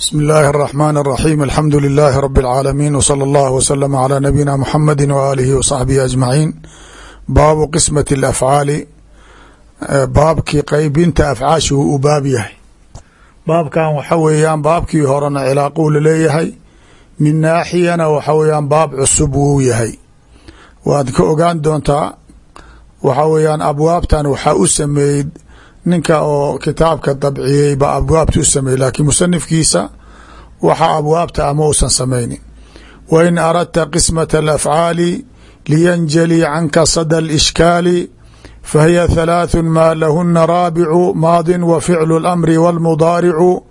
bsm اllahi الرحmn الرaxيm alxamdu لilaahi rb اlcaalamiin wslى اllah wslm عlى nabiyina mxamadi waalihi wصaxbihi ajmaciin baabu qismaة اlafcaali baabkii qeybinta afcaashi wuu u baab yahay baabkan waxa weeyaan baabkii horena cilaaquu laleeyahay min naaxiyana waxa weeyaan baab cusub wuu yahay waad ka ogaan doontaa waxa weeyaan abwaabtan waxaa u sameeyey ninka oo kitaabka dabciyey baa abwaabta u sameeyey laakiin musanifkiisa waxa abwaabta ama uusan samaynin wa in aradta qismata alafcaali liyanjali canka sada alishkaali fahiya halaathun maa lahuna raabicu maadin wa ficlu اlamri wاlmudaaricu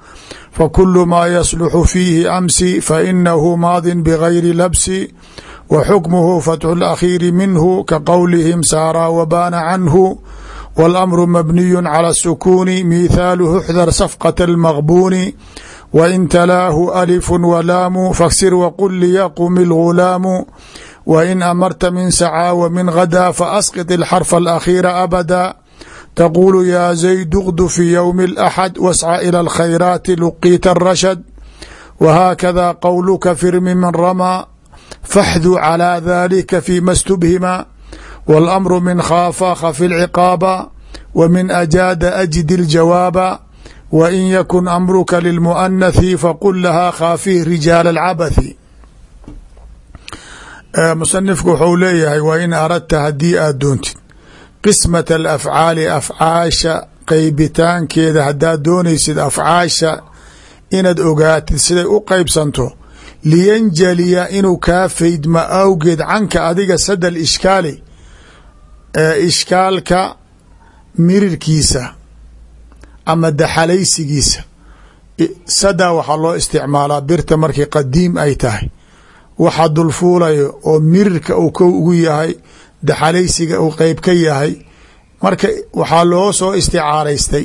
fakulu maa yasluxu fiihi amsi fainahu maadin bgayri labsi wa xukmuhu fatxu اlakhiiri minhu ka qowlihim saaraa wabaana canhu wاlamru mabniyu calى الsukuuni mithaaluhu اxdar safqaة اlmaqbuuni wain talaahu alifu walaamu faksir waqul liyaqum اlgulaamu wain amarta min sacaa wa min gadaa faasqط اlxarfa alakhiira abada taqulu ya zayd اqdu fi ywmi اlaxad wasca ilى اlkhayraati luqiita الrashad wahaakada qowluka firmi man ramaa faxdu calى dalika fima stubhima wاlamru min khaafa khafi اlciqaaba wa min ajaada ajid اljawaaba wa in yakun amruka lilmuanathi faqul lahaa khaafih rijaal alcabathi musanifku wuxuu leeyahay wa in aradta haddii aad doontid qismata alafcaali afcaasha qeybitaankeeda haddaad doonaysid afcaasha inaad ogaatid siday u qeybsanto liyanjaliya inuu kaa faydma awgeed canka adiga sadal ishkaali ishkaalka mirirkiisa ama daxalaysigiisa. Sadaa waxaa loo isticmaalaa birta markii qadiim ay tahay. Waxa dulfuulayo oo mirirka uu ko ugu yahay daxalaysiga uu qeyb ka yahay. Marka waxaa loo soo isticaaraystay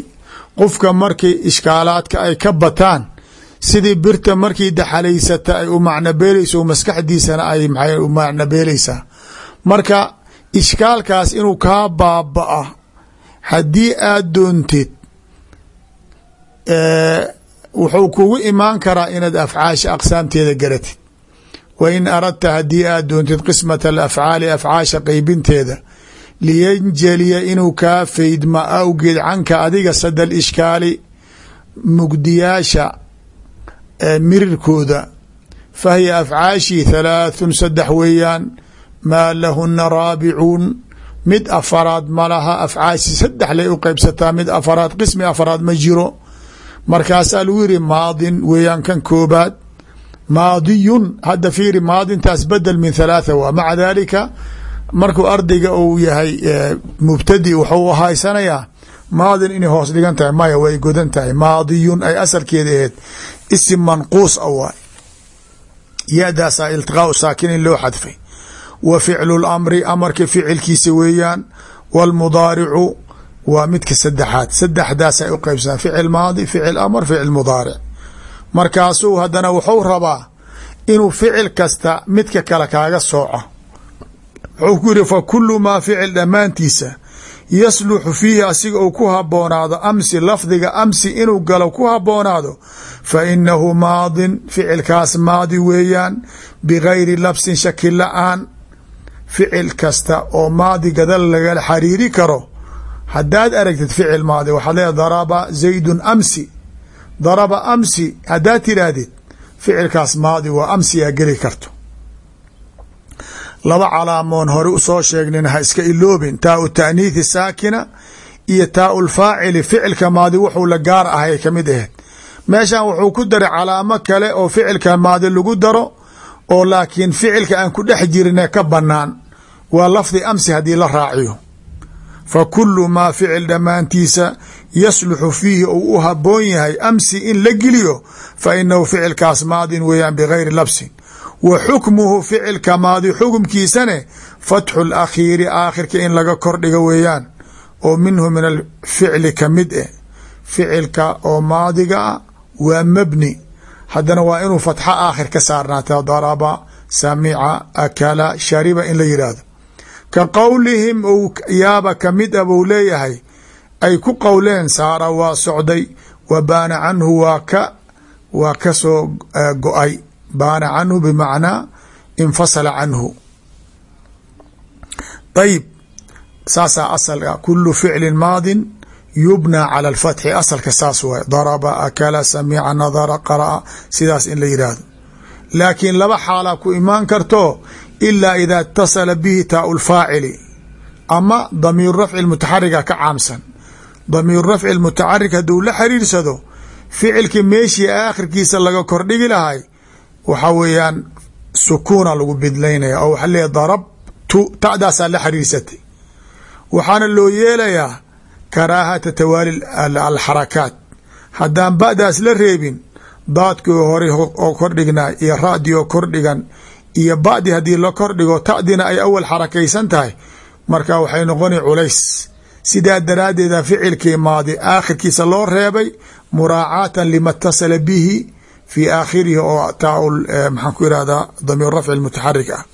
qofka markii ishkaalaadka ay ka bataan sidii birta markii daxalaysata ay u macnabeeleyso maskaxdiisana ay maxay u macnabeeleysaa marka ishkaalkaas inuu kaa baaba-a haddii aad doontid wuxuu kugu imaan karaa inaad afcaasha aqsaamteeda garatid. Wa in aradta haddii aad doontid qismata alafcaali afcaasha qeybinteeda liyanjaliya inuu kaa faydma awgeed canka adiga sadal ishkaali mugdiyaasha mirirkooda. Fahiya afcaashii halaathun saddex weeyaan maa lahuna raabicuun. Mid afaraad malaha afcaashi saddex lay u qeybsataa mid afaraad qismi afaraad ma jiro markaasaa lagu yiri maadin weeyaan kan koobaad. Maadiyun hadda fiiri maadintaas bedel min halaatha waa. Maca daalika markuu ardayga uu yahay mubtadi wuxuu haysanayaa maadin inay hoos dhigan tahay maya way godan tahay. Maadiyun ay asalkeeda aheed isim manquus a waay ya-daasaa iltiqaau saakinin loo xadfay. Wa ficlu lamri amarka ficilkiisa weeyaan wاlmudaaricu waa midka saddexaad. Saddexdaasay u qeybsataa ficil maadi ficil amar ficil mudaaric. Markaasuu haddana wuxuu rabaa inuu ficil kasta midka kale kaaga sooco. Wuxuu ku yiri fa kulu maa ficil dhammaantiisa yasluxu fiihi asiga uu ku haboonaado amsi lafdiga amsi inuu galo ku haboonaado fa inahu maadin ficilkaas maadi weeyaan bigayri labsin shaki la'aan. Ficil kasta oo maadi gadal laga xariiri karo haddaad aragtid ficil maadi waxaad leedahay daraba zaydun amsi. Daraba amsi haddaad tidhaahdid ficilkaas maadi waa amsiyaa geli karto. Laba calaamoon hore u soo sheegnin ha iska iloobin. Taa u taaniithi saakina iyo taa ulfaacili ficilka maadi wuxuu la gaar ahay ka mid aheyd meeshan wuxuu ku daray calaamo kale oo ficilka maadi lagu daro oo laakiin ficilka aan ku dhex jirine ka banaan waa lafdi amsi haddii la raaciyo fa kulu maa ficil dhammaantiisa yasluxu fiihi uu u haboon yahay amsi in la geliyo fa inahu ficilkaas maadin weeyaan bigayri labsin. Wa xukmuhu ficilka maadi xukumkiisane fatxu lakhiiri aakhirka in laga kordhigo weeyaan oo minhu min alficli ka mid eh. Ficilka oo maadiga ah waa mabni. Haddana waa inuu fatxo aakhir ka saarnaata daraba samica akala shariba in la yidhaahdo ka qowlihim ou yaaba ka mid a buu leeyahay. Ay ku qowleen saara waa socday. Wa baana canhu waa ka waa ka soo go'ay. Baana canhu bimacnaa infasala canhu. Ayib saasaa asalka kulu ficlin maadin yubnaa cala alfatxi. Asalka saas waay. Daraba akala samica nadara qara'a. Sidaas in la yidhaahdo laakiin laba xaalaa ku imaan karto ilaa ida اtasala bihi taau lfaacili. Ama damiir rafci mutaxariga ka caamsan. Damiir rafci mutaxarik hadduu la xiriirsado ficilki meeshii aakhirkiisa laga kordhigi lahay waxa weeyaan sukuuna lagu bidlaynaya oo waxa leeya darabtu ta'daasaa la xiriirsatay. Waxaana loo yeelayaa karaahata tawaali alxarakaat. Haddaan ba'daas la reebin daadkii hore oo kordhignaa iyo ra'dii oo kordhigan iyo ba'dii haddii la kordhigo ta'dina ay awal xarakaysan tahay marka waxay noqona culays sidaa daraaddeeda ficilkii maadi aakhirkiisa loo reebay muraacaatan lima اtasala bihi fii aakhirihi oo taa maxaan ku irahdaa damiir rafci mutaxarik ah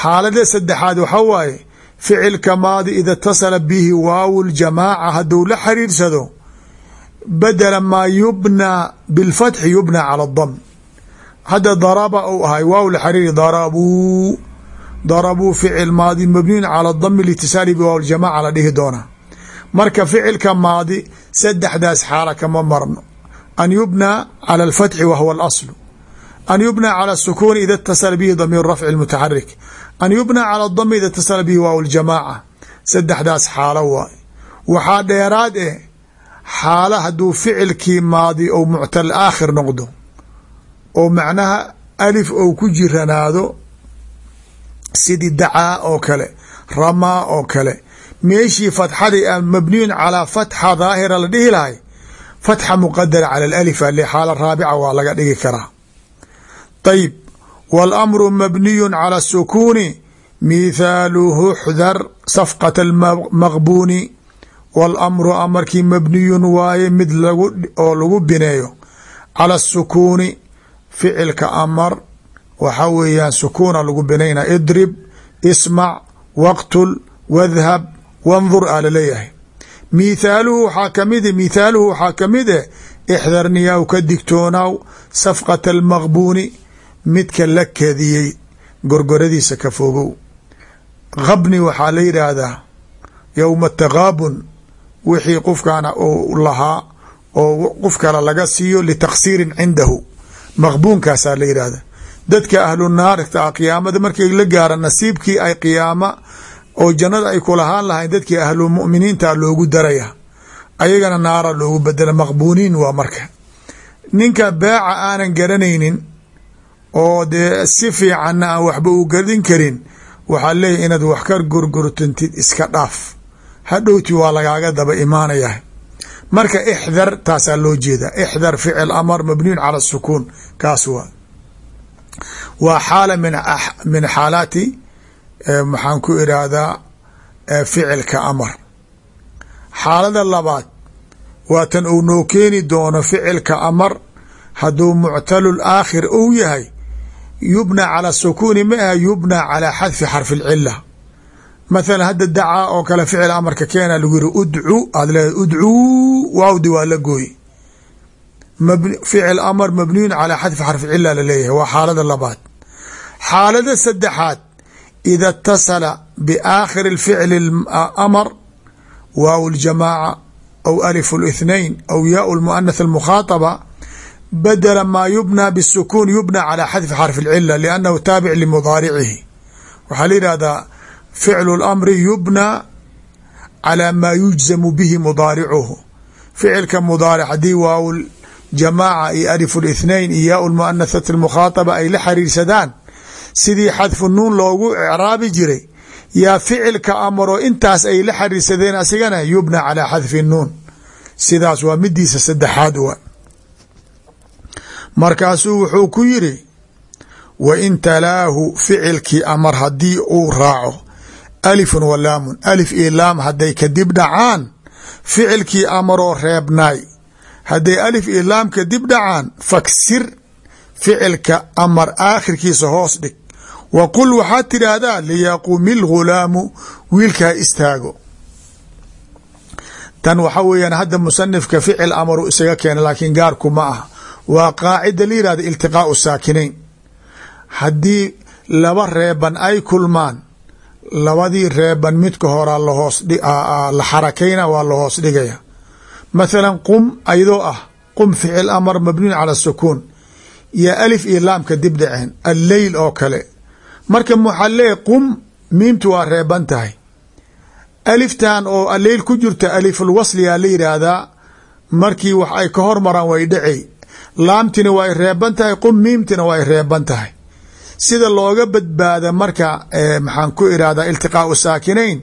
xaalada saddexaad waxa waaye ficilka maadi ida اtasala bihi waaw ljamaaca hadduu la xiriirsado badela maa yubnaa bilfatxi yubnaa cala اdam hadda daraba uu ahay waaw la xariiri darabuu darabuu ficil maadi mabniyun cala dami litisaali bi waaw ljamaca la dhihi doonaa marka ficilka maadi saddexdaas xaala kama marno. An yubnaa cala alfatxi wa huwa alaslu. An yubnaa cala asukuuni ida اtasala bihi damiir rafci mutaxarik an yubnaa cala dami ida اtasala bihi waaw ljamaaca saddexdaas xaalo waay. Waxaa dheeraad eh xaalo hadduu ficilkii maadi ou muctal aakhir noqdo oo macnaha alif ou ku jiranaado sidii dacaa oo kale ramaa oo kale. Meeshii fatxadii a mabniyun calaa fatxa daahira la dhihi lahay fatxa muqadara cala alif ale xaala raabica waa laga dhigi karaa. Ayib walamru mabniyun cala asukuuni mithaaluhu xdar safqat almaqbuuni walamru amarkii mabniyun waaye mid oo lagu bineeyo cala asukuuni ficilka amar waxa weeyaan sukuuna lagu binayna idrib ismac waqtul wadhab wandur aa la leeyahay mithaaluhu waxaa ka mid mithaaluhu waxaa ka mid eh ixdarniyaw ka digtoonaaw safqata almaqbuuni midka la kadiyey gorgoradiisa ka fogow. Qabni waxaa la yidhaahdaa yowma taqaabun wixii qofkaana uu lahaa oo qof kale laga siiyo litaqsiirin cindahu maqbuunkaasaa la yidhaahda dadka ahlu naarta qiyaamada markay la gaara nasiibkii ay qiyaama oo jannada ay kulahaan lahayn dadkii ahlu muminiinta loogu daraya. Ayagana naara loogu bedela maqbuuniin waa marka. Ninka beeca aanan garanaynin oo dee si fiicanna aan waxba u gadin karin waxaa leeyahy inaad wax ka gorgortantid iska dhaaf. Hadhowti waa lagaaga daba imaanaya marka ixdar taasaa loo jeeda. Ixdar ficil amar mabniyun cala sukuun. Kaas waa. Waa xaala min xaalaati maxaan ku irahdaa ficilka amar. Xaalada labaad waa tan uu noo keeni doono ficilka amar hadduu muctalul aakhir ou yahay yubna cala sukuuni ma aha yubna calaa xadfi xarfi اlcila mathala hadda dacaa oo kale ficil amarka keena lagu yiri udcu aad leedahay udcuu waawdi waa la gooy ficil amar mabniyun calaa xadfi xarfi cila laleeyahay waa xaalada labaad xaalada saddexaad ida اtasala biaakhiri ficli amar waaw اljamaaca aw alif اlاثnain aw yaau lmuanath اlmukhaطaba badela maa yubnى bالsukuun yubnى calى xadfi xarfi اlcila liannahu taabic limudaaricihi waxaa la yihahdaa ficlu اlamri yubnى calى maa yujzamu bihi mudaaricuhu ficilka mudaaric haddii waaw jamaaca iyo alif اlاثnain iyo yaau lmuanathati اlmukhaطaba ay la xariirsadaan sidii xadfu nuun loogu icraabi jiray yaa ficilka amaro intaas ay la xariirsadeen asigana yubna calaa xadfi nuun sidaas waa midiisa saddexaad wa markaasuu wuxuu ku yiri wa in talaahu ficilkii amar haddii uu raaco alifun wa laamun. Alif iyo laam hadday kadib dhacaan ficilkii amaroo reebnaay hadday alif iyo laam kadib dhacaan faksir ficilka amar aakhirkiisa hoos dhig. Wa qul waxaad tidhaahdaa liyaquumi lghulaamu wiilkaa istaago. Tan waxa weeyaan hadda musanifka ficil amaru isaga keena laakiin gaarku ma ah waa qaacida la yihahda iltiqaau saakinayn haddii laba reeban ay kulmaan labadii reeban midka horaa la xarakayna waa lahoos dhigaya. Mathalan qum ayadoo ah qum ficil amar mabniun cala sukuun. Iyo alif iyo laamka dib dhaceen alleyl oo kale. Marka leeyahy qum miimtu waa reeban tahay. Aliftan oo alleyl ku jirta alifulwasliyaa la yidhaahdaa markii wax ay ka hormaraan way dhacey laamtina way reeban tahay qum miimtina way reeban tahay sida looga badbaada marka maxaan ku irahdaa iltiqaau saakinayn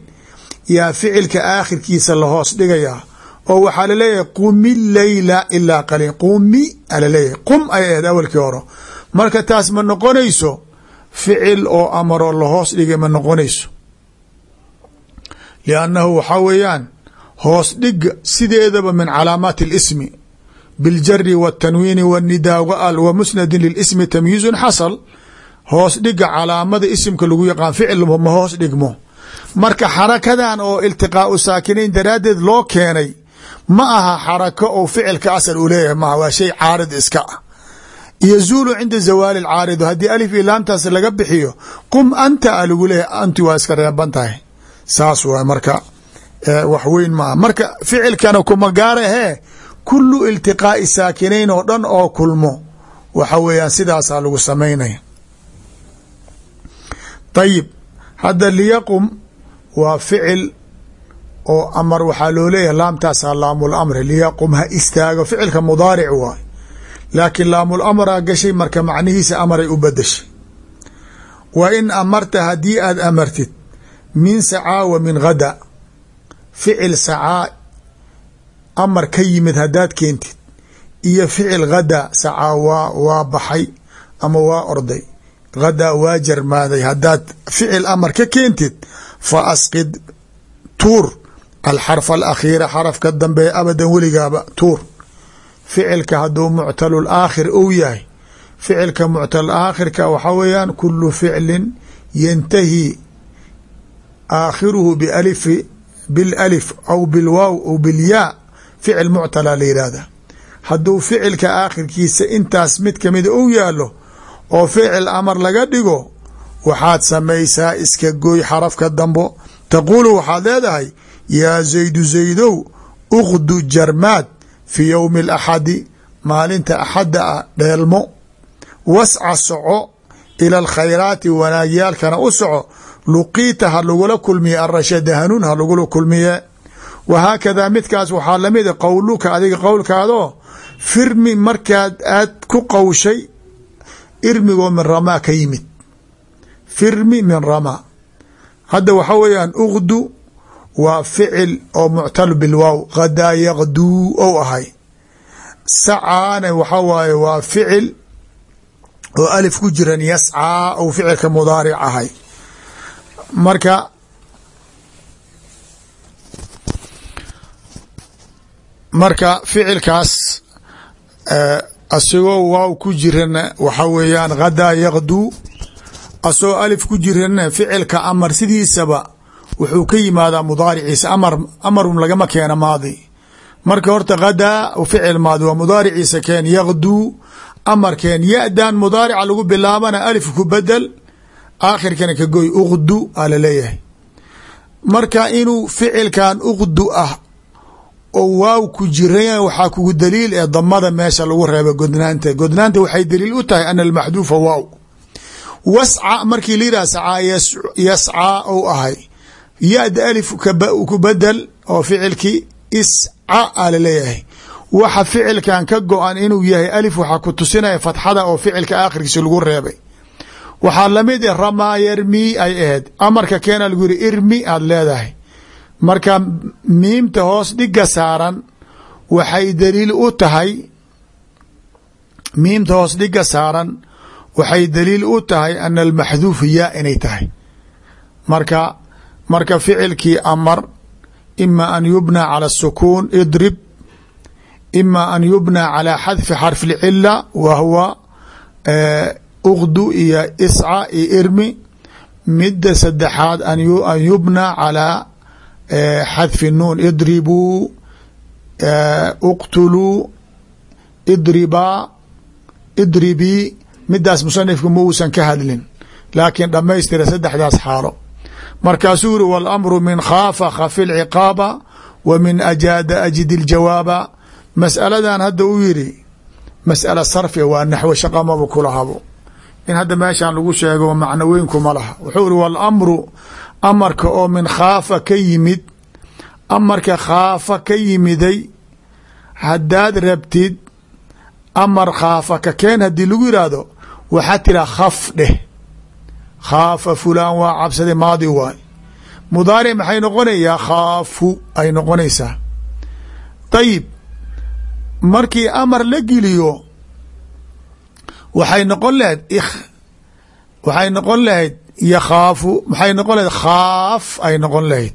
yaa ficilka aakhirkiisa lahoos dhigayaa oo waxaa laleeyahay qumi leyla ilaa qaliil qumi alaleeyahay qum ay ahayd awalkii hore marka taas ma noqonayso ficil oo amaroo lahoos dhigay ma noqonayso liannahu waxaa weeyaan hoos dhiga sideedaba min calaamaati اlismi biاljari wاtanwiini wاnidaa waal wa musnadin lilismi tamyiizun xasal hoos dhiga calaamada isimka lagu yaqaan ficil ma hoos dhigmo. Marka xarakadan oo iltiqaau saakinayn daraaddeed loo keenay ma aha xarako ou ficilka asal uu leeyahay maaha waa shay caarid iska. Ah yazuulu cinda zawaali lcaaridu haddii alif iyo laamtaas laga bixiyo qum anta a lagu leeyahay anti waa iska reeban tahay. Saas waay marka wax weyn maaha marka ficilkana kuma gaarahee kulu iltiqaai saakinayn oo dhan oo kulmo. Waxa weeyaan sidaasaa lagu samaynaya ayib hadda liyaqum waa ficil oo amar waxaa loo leeyahay laamtaasaa laamul amri liyaqum ha istaago ficilka mudaaric waay laakiin laamul amraa gashay marka macnihiisa amaray u badashay wa in amarta haddii aad amartid min sacaa wa min gada ficil sacaa amar ka yimid haddaad keentid iyo ficil gada sacaa waa waa baxay ama waa orday ghadaa waa jarmaaday haddaad ficil amar ka keentid fa asqid tuur alxarfa alakhiira xarafka dambe abadan weligaaba tuur ficilka hadduu muctalul aakhir ou yahay ficilka muctalul aakhirka waxaa weeyaan kulu ficlin yantahi aakhiruhu bialifi bilalif aw bilwaaw aw bilyaa ficil muctala la yihahda hadduu ficilka aakhirkiisa intaas mid kamida ou yaalo oo ficil amar laga dhigo waxaad samaysaa iska gooy xarafka dambo. Taquulu waxaad leedahay yaa zaydu zaydow uqdu jarmaad fii yowmi alaxadi maalinta axadda ah dheelmo. Wasca soco ila alkhayraati wanaagyaalkana u soco. Luqiita ha lagula kulmiye arashada hanuun ha lagula kulmiye. Wahaakadaa midkaas waxaa la mid a qowluka adiga qowlkaadoo firmi markaad aad ku qowshay irmigoo min ramaa ka yimid. Firmi min ramaa hadda waxaa weeyaan uqdu waa ficil oo muctal bilwaaw hadaa yaqduu ou ahay. Sacaana waxaa waaye waa ficil oo alif ku jiran yascaa ou ficilka mudaaric ahay. Marka marka ficilkaas asagoo waaw ku jirana waxaa weeyaan hadaa yaqduu. Asagoo alif ku jirana ficilka amar sidiisaba wuxuu ka yimaadaa mudaariciisa amar amarun lagama keena maadi. Marka horta hadaa ficil maadi waa mudaariciisa keen yaqduu. Amarkeen ya-dan mudaarica lagu bilaabana alif ku bedel aakhirkana ka goy uqdu aa la leeyahay marka inuu ficilkan uqdu ah oo waaw ku jiran waxaa kugu daliil ee damada meesha lagu reeba godnaanta. Godnaanta waxay daliil u tahay ana almaxduufa waaw. Wasca markii la yidhah sacaa yascaa ou ahay. Ya-da alif ku bedel oo ficilkii isca a la leeyahay waxa ficilkan ka go-an inuu yahay alif waxaa ku tusinaya fatxada oo ficilka aakhirkiisa lagu reebay. Waxaa la mid ah ramaa yarmi ay ahayd. Amarka keena lagu yihi irmi aada leedahay marka miimta hoos dhiga saaran waxay daliil u tahay miimta hoos dhiga saaran waxay daliil u tahay ana almaxduufu yaa inay tahay. Marka marka ficilkii amar ima an yubnaa cala asukuun idrib ima an yubnaa calaa xadfi xarfi lcila wa huwa eh, ugdu iyo isca iyo irmi midda saddexaad an yubnaa calaa xadfi nuun idribuu uqtuluu idribaa idribii midaas musanifku ma uusan ka hadlin laakiin dhammaystira saddexdaas xaalo markaasuu yiri walamru min khaafa khafi lciqaaba wa min ajaada ajid iljawaaba mas'aladan hadda uu yidhi mas'ala sarfiga waa naxwe shaqamaba kulahabo in hadda meeshan lagu sheego macno weynkuma laha wuxuu amarka oo min khaafa ka yimid amarka khaafa ka yimiday haddaad rabtid amar khaafa ka keen haddii lagu yidhaahdo waxaa tiraa khaf dheh. Khaafa fulaan waa cabsaday maadi waay. Mudaaric maxay noqonayaa? Khaafu ay noqonaysaa. Dayib markii amar la geliyo waxay noqon lahayd ik waxay noqon lahayd yakhaafu maxay noqon lahayd? Khaaf ay noqon lahayd.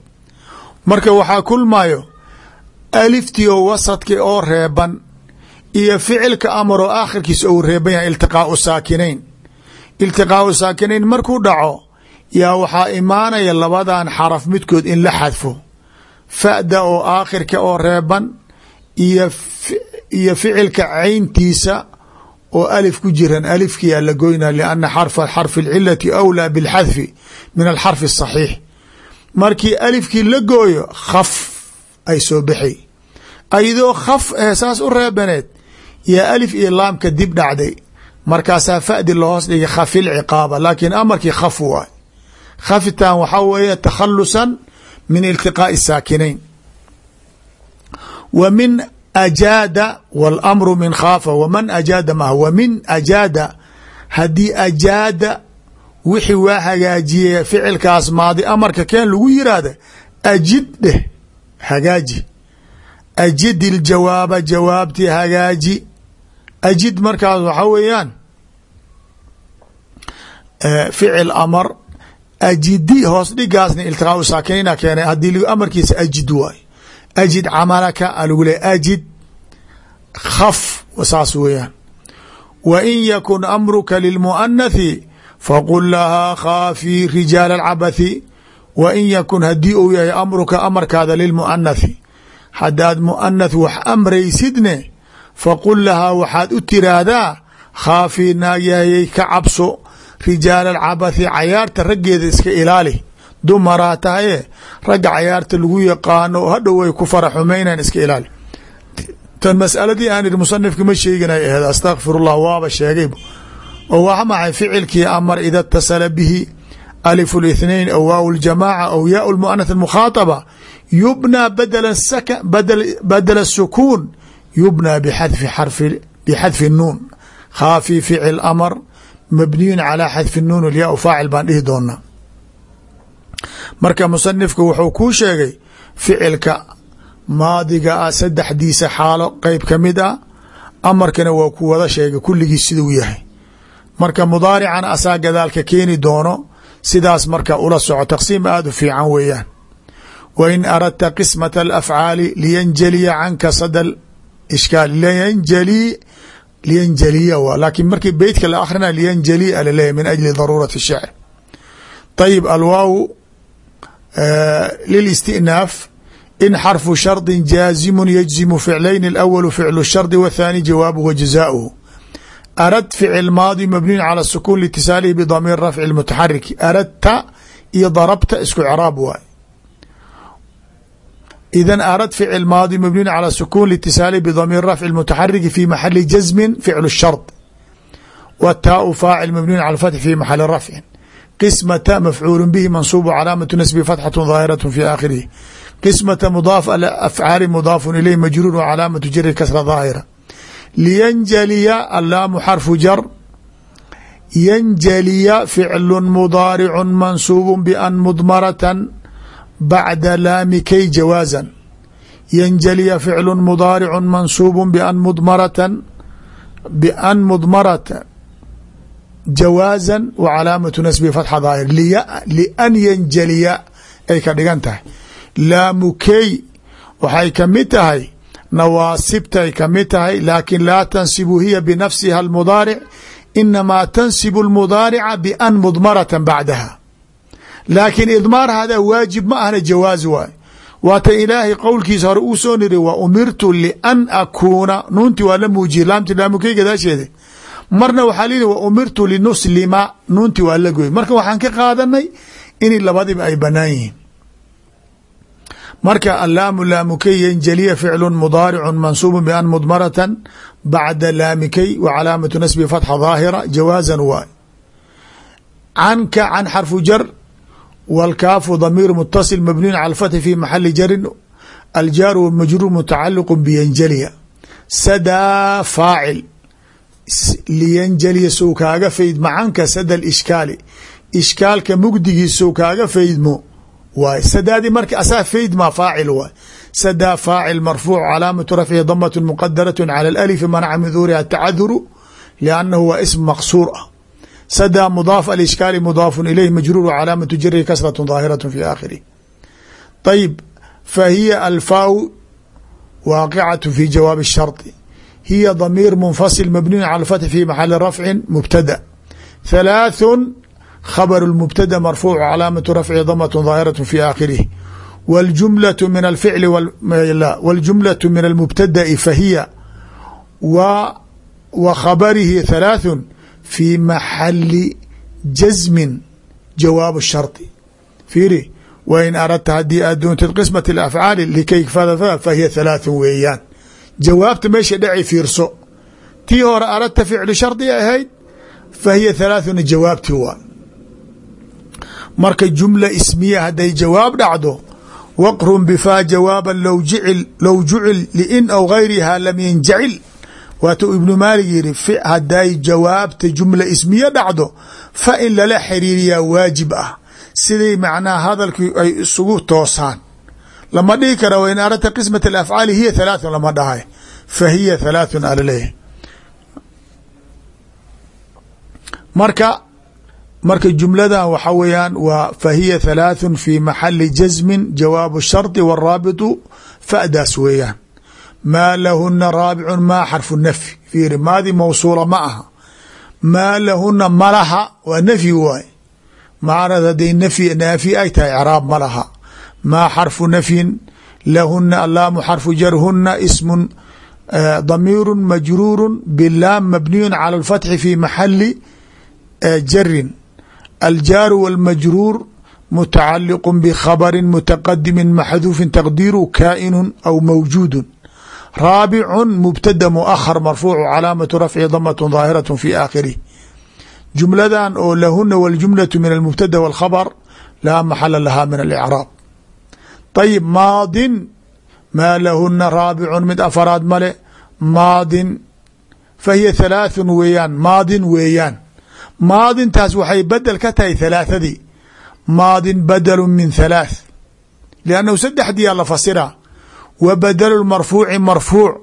Marka waxaa kulmayo aliftii oo wasadki oo reeban iyo ficilka amar oo aakhirkiisa ou reeban yahay iltiqaau saakinayn. Iltiqaau saakinayn markuu dhaco yaa waxaa imaanaya labadan xaraf midkood in la xadfo. Fa'da oo aakhirka oo reeban iyo iyo ficilka cayntiisa oo alif ku jiran alifkia la goyna lianna xarfa xarfi alcilati awlaa bilxadfi min alxarfi asaxiix markii alifkii la gooyo khaf ay soo baxay. Aydoo khaf ee saas u reebaneed yaa alif iyo laamka dib dhacday. Markaasaa fa'di hoos dhigay khafi lciqaaba laakin amarkii khaf wa khafitaan waxaa weeye takhalusan min iltiqaa'i saakinayn. Wa min ajaada wاlamru min khaafa waman ajaada maaha wa min ajaada haddii ajaada wixii waa hagaajiye ficilkaas maadi amarka keen lagu yiraahda ajid dheh hagaaji ajid iljawaaba jawaabtii hagaaji ajid markaas waxaa weeyaan ficil amar ajidi hoos dhigaasna iltiqaau saakinayna keenay haddii amarkiisa ajid waay ajid camalaka alagu le ajid khaf saas weeyaan wa in yakun amruka lilmuanathi faqul lahaa khaafii rijaal alcabathi wa in yakun haddii uu yahay amruka amarkaada lilmuanathi haddaad muanath wax amraysidne faqul lahaa waxaad u tiraahdaa khaafii naagyahayay ka cabso rijaal alcabathi cayaarta raggeeda iska ilaali dumaraa tahaye ragga cayaarta lagu yaqaano hadhow way ku fara xumaynan iska ilaali tan masaladii aan ihi musanifka ma sheeginay aheed astakfirullah waaba sheegay oo waa maxay ficilkii amar ida اtasala bihi alif الاثnain aw waaw اljamaaca aw yaa اlmuanath اmukhaطaba yubnى badla الsukuun yubnى bxadfi الnuun khaafi ficil amar mabniyu calى xadfi الnuun اlyaa faacil baan dhihi doonaa marka musanifku wuxuu kuu sheegay ficilka maadiga ah saddexdiisa xaalo qeyb ka mid ah amarkana waa ku wada sheegay kulligii siduu yahay. Marka mudaarican asaa gadaalka keeni doono sidaas marka ula soco taqsiim aada u fiican weeyaan. Wa in aradta qismata alafcaali liyanjaliya canka sada ishkaal liyanjali liyanjaliya w laakiin markii beytka la akhrina liyanjaliya laleeyahy min ajli daruurati shicr. Ayib alwaaw lilistinaaf in xarfu shardi jaazimu yajzimu ficlayn اlawalu ficlu shardi wاthaani jawaabuhu wa jazaauhu arad ficil maadi mabniyun calى sukuun litisaalihi bdamiir rafci mutaxariki aradta iyo darabta isku craab waay idan arad ficil maadi mabniyun calى sukuun litisaalihi bdamiir rafci mutaxariki fi maxali jazmin ficlu shard w taau faacil mabniyun calى fatxi fi maxali rafcin qismata mafcuul bihi mansuub calaamatu nasbi fatxat daahiraة fi aakhirihi qismata mudaaf afcaali mudaafu ileyh majruur w calaamatu jari kasra daahira liyanjaliya allaamu xarfu jar. Yanjaliya ficlu mudaaricu mansuubu ban mudmaratan bacda laami kay jawaazan yanjaliya ficlu mudaaricu mansuubu ban mudmaratan ban mudmarata jawaazan wa calaamatu nasbi fatxa daahir. Lian yanjaliya ay ka dhigan tahay. Laamu key waxay ka mid tahay. Nawaasibtay ka mid tahay. Laakin laa tansibu hiya binafsiha اlmudaaric inamaa tansibu اlmudaarica ban mudmarata bacdaha. Laakiin idmaar hada waajib ma ahna jawaaz waay waata ilaahay qowlkiisa hore uu soo niri wa umirtu lian akuuna. Nuunti waa la muujiye laamti laamukey gadaasheeda marna waxaa layihi wa umirtu linuslima. Nuunti waa la goy marka waxaan ka qaadanay in labadiba ay banaan yihiin. Marka allaamu laamukey yanjaliya ficlu mudaaricu mansuubu ban mudmaratan bacda laamikey wa calaamatu nasbi fatxa daahira jawaazan waay. Canka can xarfu jar wاlkaafu damiir mutasil mabniyu cala fathi fi maxali jarin aljaaru wmajruur mutacaliq biyanjaliya sadaa faacil liyanjaliya sow kaaga fayd macanka sada ishkaali. Ishkaalka mugdigiis sow kaaga faydmo waay sadaadi marka asaa faydma faacil waay sadaa faacil marfuuc calaamatu rafci damat muqadarat cala alif manaca min duuriha tacaduru liannahu waa ism maqsuur ah. Sadaa mudaaf alishkaali mudaafun ilayh majruur calaamatu jiri kasratu daahiratu fi aakhirih ayib fa hiya alfaaw waaqicatu fi jawaabi اshardi hiya damiir munfasil mabniyu cala اfathi fi maxali rafci mubtada halaaثu khabr mubtada marfuuc calaamatu rafci damat daahiraة fi aakhirih wاljumlaة min alficli wاljumlaة min almubtada'i fahiya wa khabarihi halaaثu fi maxali jasmin jawaab الsharطi fiiri wain aradta haddii aad doontid qismat اafcaali likay fahiya halaaثun weeyaan jawaabta meesha dhaci fiirso. Tii hore aradta ficlu shardi ahayd fahiya halaaثuna jawaabtii waa. Marka jumla ismiya hadday jawaab dhacdo waqrun bifaa jawaaba low jucil liin aw gayriha lam yanjacil. Waatu ibnu maalig yiri hadday jawaabta jumla ismiya dhacdo fa in lala xiriiriyaa waajib ah. Siday macnaha hadalkii ay isugu toosaan lama dhihi kara wain aradta qismat alafcaali hiya halaathun lama dhahay fa hiya halaathun alaleeyahy marka marka jumladan waxa weeyaan waa fahiya halaaثun fi maxali jasmin jawaabu shardi waraabitu fadaas weeyaan. Maa lahuna raabicun maa xarfu nafyi. Fiiri maadi mawsuula ma aha. Maa lahuna malaha waa nafyi waay. Macanad haday nafyi naafi ay tahay craab maa xarfu nafyin lahuna allaamu xarfu jar huna ismun damiiru majruuru bilaam mabniyu cala اlfatxi fi maxali jarin aljaaru wاlmajruur mutacaliq bkhabari mutaqadimi maxduufin taqdiiru kaa'inu aw mawjuudu raabicu mubtada muahar marfuucu calaamatu rafci damat daahiraة fi aakhirih jumladan oo lahuna wاljumlaة min almubtada wاlkhabr laa maxala laha min alicraab ayib maadin maa lahuna raabicun mid afaraad male maadin fa hiya halaathun weeyaan maadin weeyaan maadintaas waxay bedel ka tahay halaathadii maadin badalu min halaath liannahu saddexdiiyaa la fasiraa wa badalu marfuuci marfuuc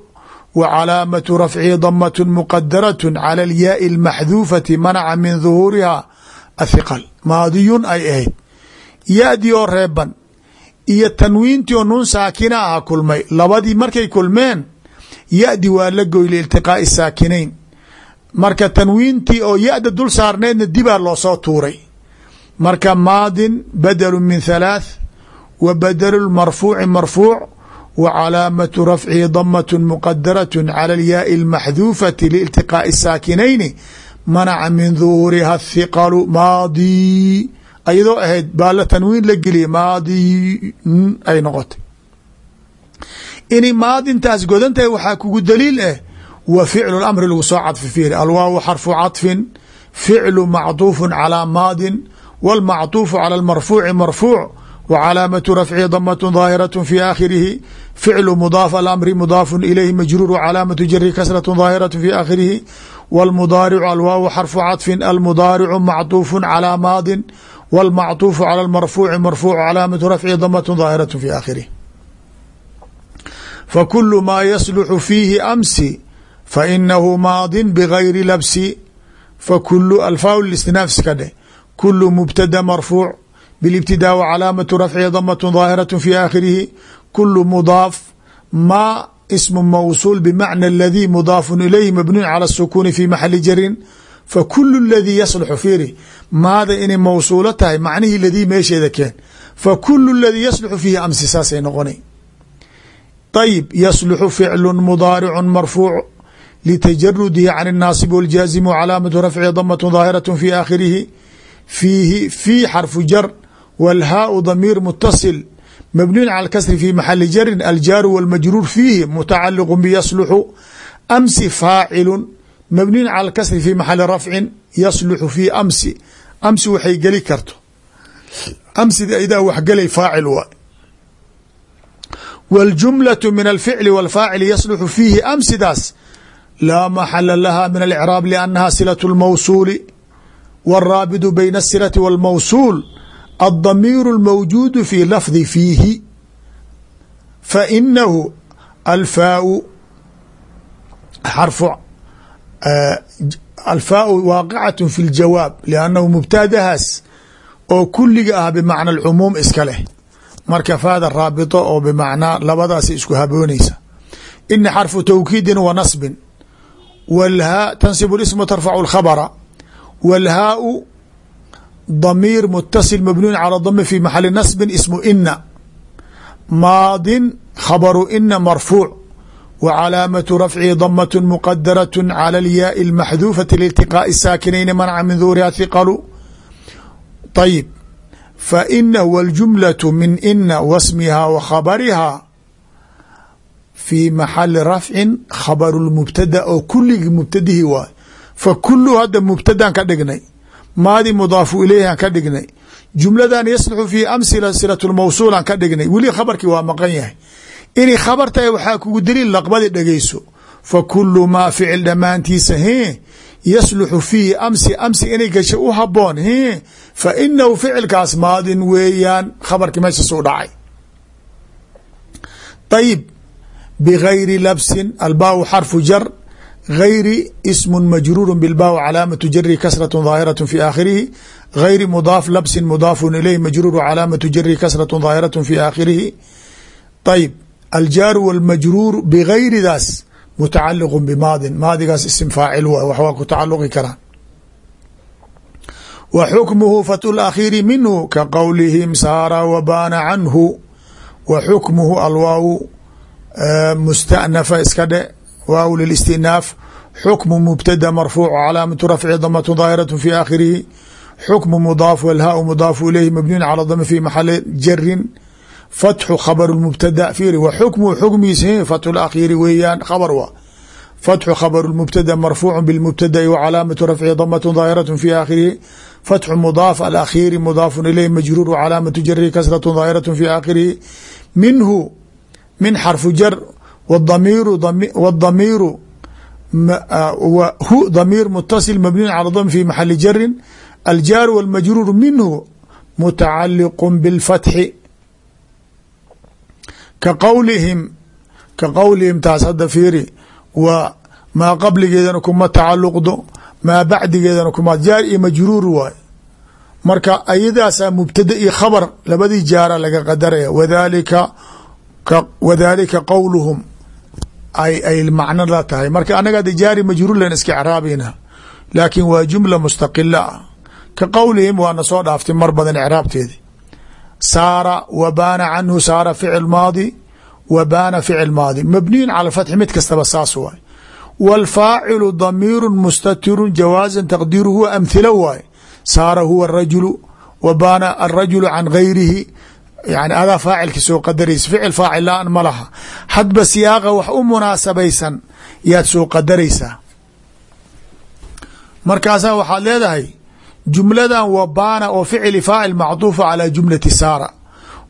wa calaamatu rafcihi damatun muqadaratun cala alyaai almaxduufati manaca min duhuuriha athiqal maadiyun ay ahayd ya-dii oo reeban iyo tanwiintii oo nuun saakina aha kulmay. Labadii markay kulmeen ya-di waa la goy liiltiqaa'i saakinayn. Marka tanwiintii oo ya-da dul saarneedna dibaa loosoo tuuray. Marka maadin badalu min thalaath wa badlu lmarfuuci marfuuc wa calaamatu rafcihi damatun muqadaratun cala alyaai almaxduufati liiltiqaa'i saakinayni manaca min duhuuriha athiqalu maadi ayadoo ahayd baa la tanwiin la geliyay maadi ay noqotay inay maadintaas godan tahay waxaa kugu daliil ah wa ficlu amri lagu soo cadfi fiiri alwaawu xarfu caطfin ficlu macطuufu calىa maadin wاlmacطuufu calى اmarfuuci marfuuc wa calaamatu rafcihi damat daahiraة fi aakhirihi ficlu mudaaf alamri mudaafu ilayhi majruur calaamatu jari kasraة daahiraة fi aakhirihi wاlmudaaricu alwaawu xarfu caطfin almudaaricu macطuufu calىa maadin wاlmacطuufu calى اmarfuuci marfuuc calaamatu rafcihi damat daahiraة fi aakhirihi fakulu maa yasluxu fiihi amsi fainahu maadin bgayri labsi fakulu alfaa istinaaf iska dheh kulu mubtada marfuuc bilibtidaa wa calaamatu rafcihi damat daahiraة fi aakhirihi kulu mudaaf ma ismu mawsuul bmacna aladii mudaafu ilayhi mabniyu calى الsukuuni fi maxali jarin fakulu ladii yasluxu fiiri maada inay mawsuulo tahay macnihii ladii meesheeda keen fakulu ladii yasluxu fiihi amsi saasay noqona ayib yasluxu ficlu mudaaricu marfuuc litajarudihi can الnaasib wاljaazimu calaamatu rafci damaة daahiraة fi aakhirihi fiihi fii xarfu jar wاlhaau damiir mutasil mabniun cala kasri fi maxali jarin aljaaru wاlmajruur fiihi mutacaliq byaslxu amsi faacilu mabniun cala kasri fi maxali rafcin yasluxu fi amsi amsi waxay geli karto amsida idaa waxgelay faacil waay wاljumlaة min alficli wاlfaacil yasluxu fiihi amsidaas laa maxala laha min alcraab liannaha silaة اlmawsuuli wاraabidu bayna الsilati wاlmawsuul aلdamiir اlmawjuud fi lafdi fiihi fainahu alfaau xarfu alfaau waaqicatu fi ljawaab liannahu mubtadahaas oo kuliga ah bimacna alcumuum iska leh marka faada raabito oo bimacnaa labadaasi isku haboonaysa ina xarfu tawkiidin wa nasbin walhaa tansibu ismu tarfacu lkhabra walhaau damiir mutasil mabniun cala dami fi maxali nasbin ismu ina maadin khabaru ina marfuuc wa calaamatu rafcihi damaة muqadaraة calى اlyaai اlmaxduufati liltiqaaءi الsaakinayni manca min duhuriha hiqalu طayib faina wاljumlaة min ina wasmiha wa khabariha fi maxali rafcin khabaru lmubtada oo kuligii mubtadihi waay fa kulu hadda mubtadaan ka dhignay maadi mudaafu ileyhan ka dhignay jumladan yasluxu fi amsila silat mawsuulan ka dhignay weli khabarkii waa maqan yahay inay khabar tahay waxaa kugu daliil laqbadi dhegeyso fa kulu maa ficil dhammaantiisa he yasluxu fiihi amsi amsi inay gasha u haboon he fa inahu ficilkaas maadin weeyaan. Khabarkii meeshaas u dhacay. Ayib bgayri labsin albaaw xarfu jar gayri ismu majruuru bilbaaw calaamatu jari kasratu daahiratu fi aakhirihi gayri mudaaf labsin mudaafun ilayh majruuru calaamatu jari kasratu daahiratu fi aakhirihi. Ayib aljaaru wاlmajruuru bgayridaas mutacaliqu bimaadin maadigaas isim faacil w waxwaa ku tacaluqi karaan wa xukmuhu fatu lakhiiri minhu ka qowlihim saara wabaana canhu wa xukmuhu alwaawu mustanafa iska dhe waaw lilistinaaf xukmu mubtada marfuuc calaamatu rafci damatu daahiratu fi aakhirihi xukmu mudaaf walhaau mudaafu ilayhi mabniun calى dami fi maxali jarin fatxu khabr mubtada fiiri wa xukmu xukmiisi fatxu akhiiri weeyaan khabar wa. Fatxu khabru mubtada marfuucu bilmubtada'i wa calaamatu rafci damatun daahiratu fi aakhirihi fatxu mudaaf alakhiiri mudaafun ileyh majruur wa calaamatu jarihi kasratu daahiratu fi aakhirihi minhu min xarfu jar wdamiru wdamiiru hu damiir mutasil mabniyu cala dam fi maxali jarin aljaaru walmajruur minhu mutacaliqu bilfatxi ka qowlihim ka qowlihim taas hadda fiiri waa maa qabligeedana kuma tacaluqdo maa bacdigeedana kuma jaar iyo majruur waay marka ayadaasaa mubtada iyo khabar labadii jaara laga qadaraya wadalika wadalika qowluhum ay ay macno la tahay marka anaga ada jaari majruur len iska icraabina laakin waa jumla mustaqila ah ka qowlihim waana soo dhaaftay mar badan icraabteedi saara wa baana canhu saara ficil maadi wa baana ficil maadi. Mabniyun cala fatxi mid kastaba saas waay. Wاlfaacilu damiiru mustatiru jawaaza taqdiiru huwa amhilo waay. Saara huwa rajulu wa baana arajulu can gayrihi. Yani adaa faacilki soo qadaraysa ficil faacil la-an ma laha. Hadba siyaaqa wax u munaasabaysan yaad soo qadaraysaa markaasaa waxaad leedahay jumladan wa baana oo ficili faacil macduufa calى jumlati saara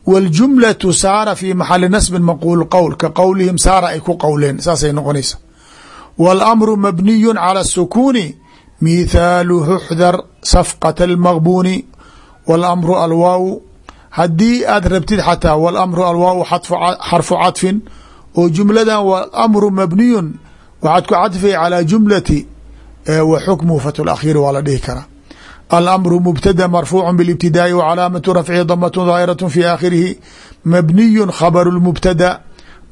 wاljumlatu saara fi maxali nasbin maquul qowl ka qowlihim saara ay ku qowleen saasay noqonaysa wاlamru mabniyu calى الsukuuni mithaaluhu xdar safqaة اlmaqbuni wاlamru alwaaw haddii aad rabtid xataa wاlamru alwaaw xarfu cadfin oo jumladan wاlamru mabniyun waxaad ku cadfay calى jumlati wa xukmuhu fat اlakhiir waa la dhihi karaa alamru mubtada marfuucu biاlibtidaa'i wa calaamatu rafcihi damatun daahiraة fi aakhirihi mabniyu khabru اlmubtada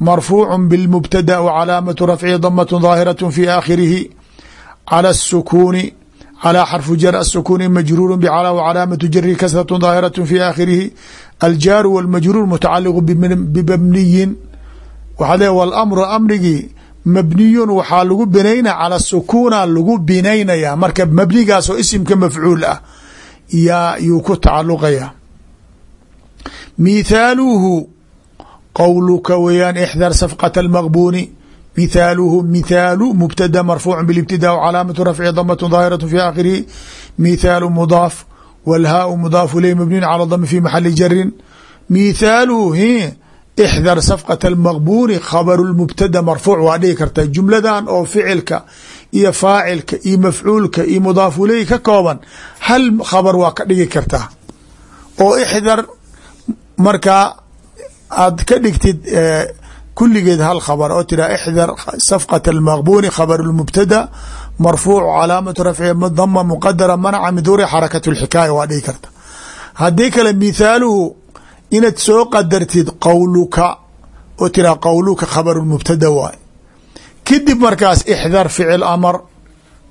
marfuucu biاlmubtada wa calaamatu rafcihi damatun daahiraة fi aakhirihi calى الsukuuni calى xarfu jar الsukuuni majruuru bclى w calaamatu jarihi kasraة daahiraة fi aakhirihi aljaaru wاlmajruur mutacaliqu bimabniyin waxaa le wاlamru amrigii mabniyun waxaa lagu binaynaya cala sukuuna lagu binaynaya. Marka mabnigaas oo isimka mafcuul ah yaa yuu ku tacaluqaya mithaaluhu qowluka weeyaan ixdar safqat almaqbuuni. Mithaaluhu mithaalu mubtada marfuucu bilibtidaa calaamatu rafci damat daahiraة fi aakhirihi mithaalu mudaaf wاlhaau mudaafu iley mabniun cala dami fi maxali jarin mithaaluhu hi ixdar safqat almaqbuuni khabaru lmubtada marfuuc waa dhihi karta jumladan oo ficilka iyo faacilka iyo mafcuulka iyo mudaafu iley ka kooban hal khabar waa ka dhigi kartaa oo ixdar markaa aad ka dhigtid kuligeed hal khabr oo tira ixdar safqat almaqbuni khabr lmubtada marfuuc calaamatu rafci dama muqadara manaca min duuri xarakat lxikaaya waa dhigi karta haddii kale mithaaluhu inaad soo qadartid qowluka oo tiraa qowluka khabaru mubtada waay. Kadib markaas ixdar ficil amar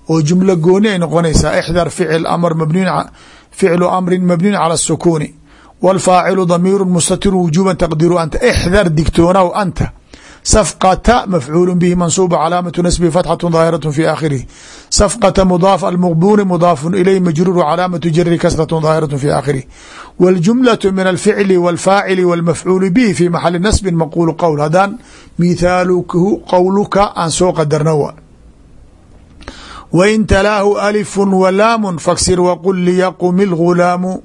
oo jumlo gooni ay noqonaysaa ixdar ficil amar mabniun ficlu amrin mabniun cala sukuuni walfaacilu damiiru mustatir wujuuban taqdiru anta. Ixdar digtoonaw anta safqata mafcuulu bihi mansuuba calaamatu nasbihi fatxatu daahiraة fi aakhirihi safqata mudaaf almaqbuni mudaafu ilayh majruuru calaamatu jari kasratu daahiraة fi aakhirihi wاljumlaة min alficli wاlfaacili wاlmafcuuli bihi fi maxali nasbin maquulu qowl haddaan mithaaluhu qowluka aan soo qadarna wa wain talaahu alifu walaamu faksir waqul liyaqumi اlghulaamu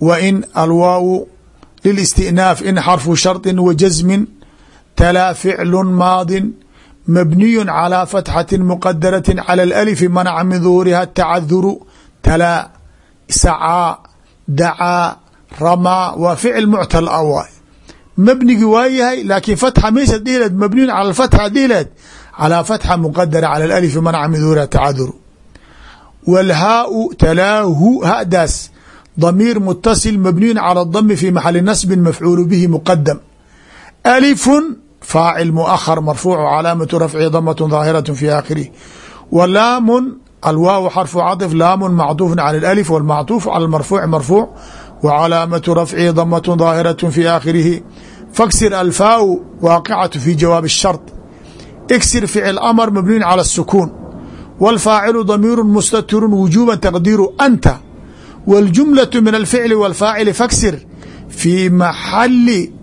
wain alwaawu lilistinaaf in xarfu sharطi wa jasmin talaa ficlu maadin mabniyu calى fatxati muqadarati calى اlalifi manaca min duhuriha tacaduru talaa sacaa dacaa ramaa waa ficil muctal a waay mabnigi waa yahay laakiin fatxa meysha dhihileed mabniyun cala fatxa dhihileed calىa fatxa muqadara calى اlalifi manaca min duhuriha tacaduru wاlhaau talaahu hadaas ضمير متصل مبني على الضم في محل نصب مفعول به مقدم ألف فاعل مؤخر مرفوع علامة رفعه ضمة ظاهرة في آخره ولام الواو حرف عطف لام معطوف على الألف والمعطوف على المرفوع مرفوع وعلامة رفعه ضمة ظاهرة في آخره فاكسر الفاء واقعة في جواب الشرط اكسر فعل أمر مبني على السكون والفاعل ضمير مستتر وجوبا تقدير أنت والجملة من الفعل والفاعل فاكسر في محل جزم جواب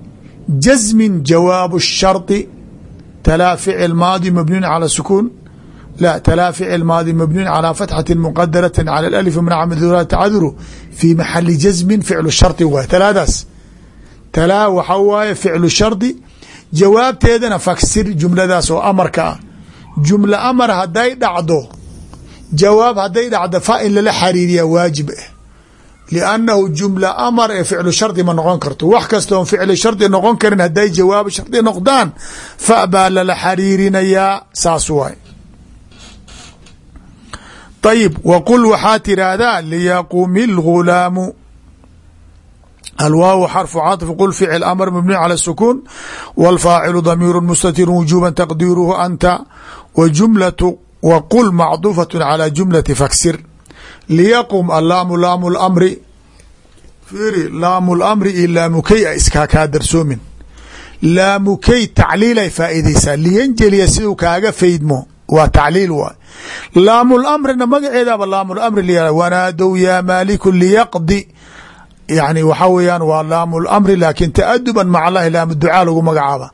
الشرط تلا فعل ماضي مبني على السكون لا تلا فعل ماضي مبني على فتحة مقدرة على الألف منع من ذرا تعذر في محل جزم فعل الشرط waa تلاadaas تلا waxa waaye فعل الشharطi jawaabteedana faksir jumladaas oo amarka ah jumla amar haday dhacdo jawaab haday dhacdo fa in lala xariiriya waajib ah لأnnahu jumla amar ee ficlu shardi ma noqon karto wax kastoon ficli shardi noqon karin hadday jawaab shardi noqdaan fa baa lala xariirinayaa saas waay ayib wqul waxaa tiraahdaa liyaqumi اlghulaamu alwaaw xarfu caطf qul ficil amr mabni calى الsukuun wاlfaacilu damiiru mustatiru wujuba taqdiiruhu anta w jumlatu wqul macduufaة calى jumlati faksir liyaqum alaamu laamu lamri fiiri laamu lamri iyo laamukey a iskaa kaa darsoomin laamukey tacliilay faa'iidaysaa liyanjeliya siduu kaaga faydmo waa tacliil waay laamulamrina magaceedaaba laamulamri liya wanaadow yaa maaliku liyaqdi yani waxaa weeyaan waa laamulamri laakin ta'aduban maca allahi laamu ducaa lagu magacaaba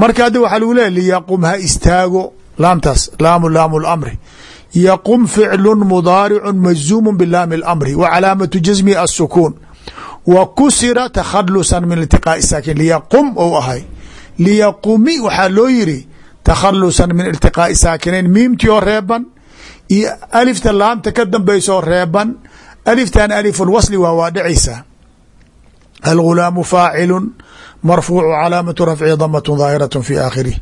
marka hadda waxaa lagu leeya liyaqum ha istaago laamtaas laamu laamu lamri yaqum ficlu mudaaricu majzuumu bilaami اlamri wa calaamatu jasmi asukuun wa kusira takhalusan min iltiqaai saakin liyaqum ou ahay liyaqumi waxaa loo yiri takhalusan min iltiqaai saakinayn miimtii oo reeban iyo alifta laamta ka dambaysa oo reeban aliftan alifulwasli waa waa dhicaysaa algulaamu faacilu marfuucu calaamatu rafci damat daahiraة fi aakhirih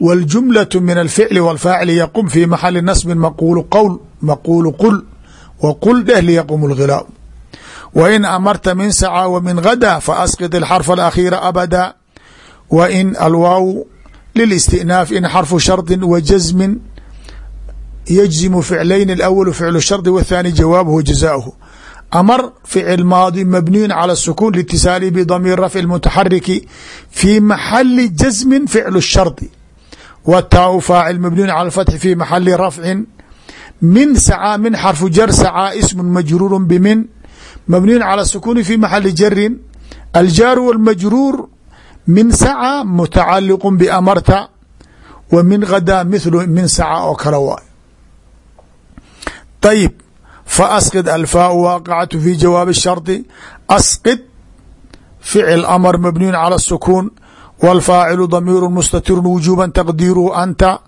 wاljumlaة min alficli wاlfaacili yaqum fi maxali nasbin maquulu qowl maquulu qul wa qul dheh liyaqum اlghilaa wa in amarta min sacaa wa min gada faasqط اlxarfa alakhiira abada wa in alwaaw lilistinaaf in xarfu shardi wa jasmin yجزم فعلين الأول فعل الشhرط والثاني جوابه جزاؤه أمر فعل ماضي مبني على السكون لاتصاله بضمير رفع المتحرك في محل جزم فعل الشhرط wtaau faacil mabniun calى اfatxi fi maxali rafcin min sacaa min xarfu jar sacaa ismu majruuru bmin mabniyu calى sukuni fi maxali jarin aljaaru wاlmajruur min sacaa mutacaliq bamarta wa min gadaa mithlu min saca oo kale waay ayib faasqid alfaau waaqicatu fi jawaabi shardi asqid ficil amr mabniyu calى الsukuun wاlfaacilu damiiru mustatiru wujuba taqdiiruhu anta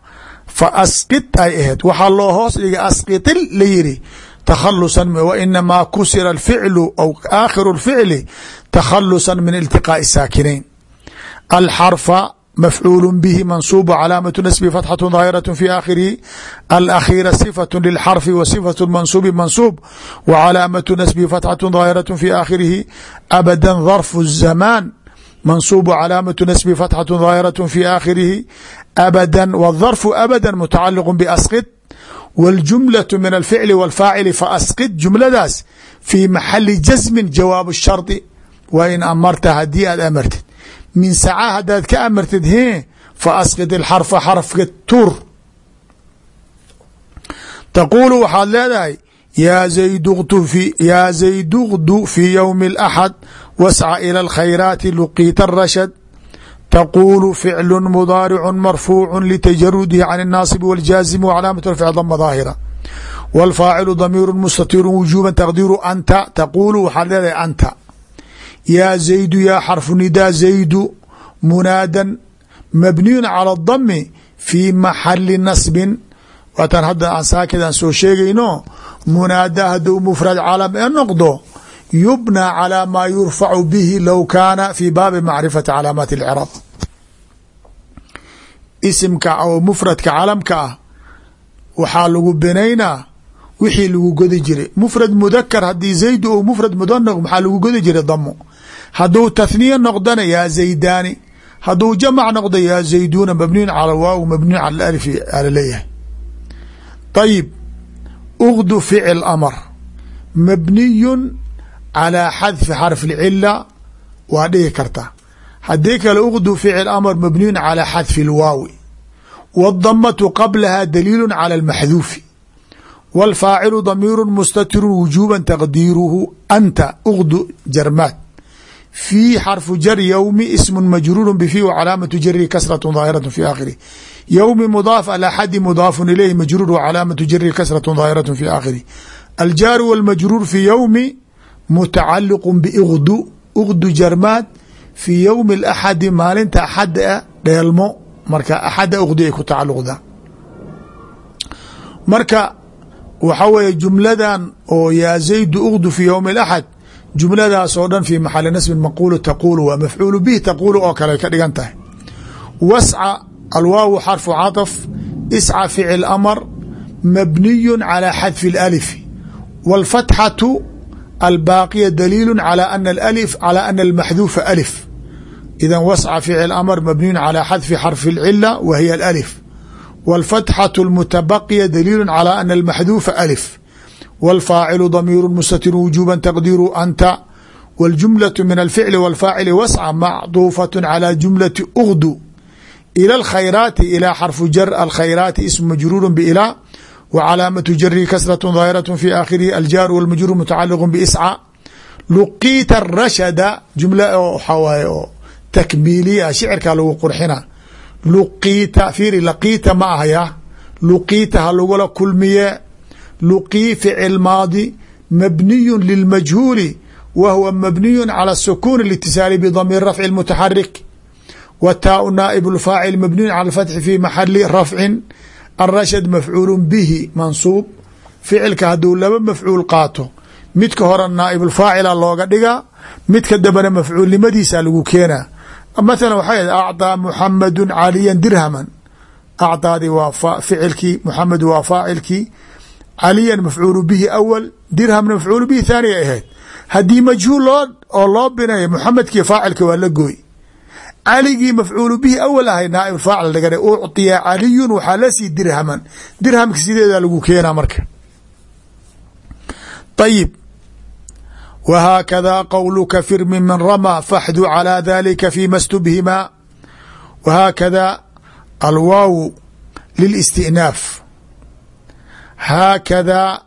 faasqid ay ahayd waxaa loo hoos dhigay asqitil la yiri takhalusa wainamaa kusira alficlu aw aakhiru اlficli takhalusa min iltiqaaءi saakinayn alxarfa mafcuul bihi mansuub calaamaة nasbi fatxaة daahiraة fi aakhirihi alakhiira صifaة lilxarfi wa صifaة mansuubi mansuub wa calaamaةu nasbi fatxaة daahiraة fi aakhirihi abada darfu الzamaan mansuub calaamaة nasbi fatxaة daahiraة fi aakhirihi abada wالdarfu abada mutacaliq basqid wاljumlaة min alficli wاlfaacili faasqid jumladaas fii maxali jasmi jawaab الshardi waa in amarta hadii aad amartid min saca hadaad ka amartid he faasqid اxarfa xarfka tuur taquulu waxaad leedahay yaa zaydu qdu fii ywmi اlaxad wasca ilى اlkhayraati luqiita rashad taquulu ficlu mudaaricu marfuucu litajarudihi can الnaasib wاljaazim wcalaamaة rfc dama daahira wاlfaacilu damiiru mustatiru wujuba taqdiiru anta taquulu waxaad leedahay anta yaa zaydu yaa xarfu nidaa zaydu munaadan mabniyun calى اdami fii maxali nasbin waatan hadda aan saakidaan soo sheegayno munaada hadduu mufrad calam ee noqdo yubnى calى maa yurfacu bihi low kaana fi baabi macrifati calaamaati اlcraab isimka oo mufradka calamka ah waxaa lagu binaynaa wixii lagu godi jiray mufrad mudakar haddii zaydu ou mufrad mudanaq maxaa lagu godi jiray damo hadduu tathniya noqdana yaa zaydaani hadduu jamac noqdo yaa zayduuna mabniyun cala waaw mabniyun cala alif ala leeyahay ayib ugdu ficil amar mabniyun calaa xadfi xarfi اlcila waa dhigi karta haddii kale ugdu ficil amar mabniyun calaa xadfi اlwaawi wاdamatu qablaha daliilu calى اlmaxduufi wاlfaacilu damiiru mustatiru wujuba taqdiiruhu anta ugdu jarmaad fii xarfu jar ywmi ismu majruuru bfi w calaamatu jarihi kasraة daahiraة fi aakhirih ywmi mudaaf alaxadi mudaafu ilayh majruur w calaamatu jarihi kasraة daahiraة fi aakhirih aljaaru wاlmajruur fi ywmi mutacaliq bigdu ugdu jarmaad fii ywmi اlaxadi maalinta axada dheelmo marka axada ugdi ay ku tacaluqdaa marka waxa weeye jumladan oo yaa zaydu ugdu fi ywmi اlaxad jumladaas oo dhan fi maxali nasbin maquulu taquulu waa mafcuulu bih taquulu oo kale ka dhigan tahay wasca alwaawu xarfu caطf isca ficil amar mabniyu calى xadfi اlalif wاlfatxatu albaaqiya daliilu calى ana alif calى ana almaxduufa alif idan wasca ficil amar mabniyun calى xadfi xarfi اlcila wa hiya alif wاlfatxatu اlmutabaqiya daliilu calى ana almaxduufa alif wاlfaacilu damiiru mustatiru wujuba taqdiiru anta wاljumlaة min alficli wاlfaacili wasca macduufaة calى jumlati ugdu ilى اlkhayraati ilaa xarfu jar alkhayraati ismu majruuru bilaa w calaamatu jarihi kasraة daahiraة fi aakhirihi aljaaru wاlmajruur mutacaliq bisca luqiita rashada jumla waxaa waaye oo takmiiliya shicirkaa lagu qurxina luqiita fiiri laqiita ma ahaya luqiita ha lagula kulmiye luqii ficil maadi mabniyu lilmajhuuli wa huwa mabniyu calى الsukuun اlاtisaali bdamiir rafci اmutaxarik w taau naaib اfaacil mabniyu calى اfatxi fi maxali rafcin arashad mafcuul bihi mansuub ficilka hadduu laba mafcuul qaato midka hore naaib faacila looga dhigaa midka dambena mafcuulnimadiisa lagu keenaa mathala waxay acطىa muxamadu caliya dirhaman acطaadi waa ficilkii muxamed waa faacilkii caliyan mafcuulu bihi awal dirhamna mafcuulu bihi thaaniya ahayd haddii majhuul loo oo loo binaya muxamedkii faacilka waa la gooy caligii mafcuulu bihi awal ahay naaib faacil dhagane ucطiya caliyun waxaa la sii dirhaman. Dirhamka sideedaa lagu keenaa marka. Ayib wa haakadaa qowluka firmin min ramaa faxdu calaa dalika fiima stubhimaa wa haakadaa alwaawu lilistinaaf. Haakadaa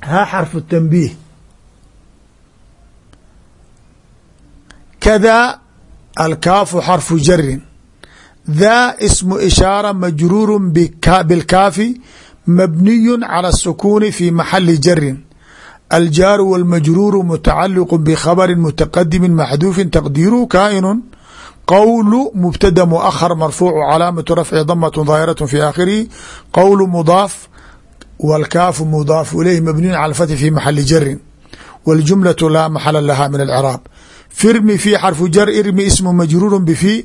haa xarfu tanbiih. Kadaa alkaafu xarfu jarin daa ismu ishaara majruuru bilkaafi mabniyu cala asukuuni fi maxali jarin aljaaru walmajruuru mutacaliqu bikhabari mutaqadimin maxduufin taqdiiruu kaa'inun qowlu mubtada muahar marfuucu calaamatu rafci damat daahiratu fi aakhirihi qowlu mudaaf wاlkaafu mudaafu ilayh mabniyun cala lfathi fi maxali jarin wاljumlatu laa maxala laha min alciraab firmi fi xarfu jar irmi ismu majruuru bfi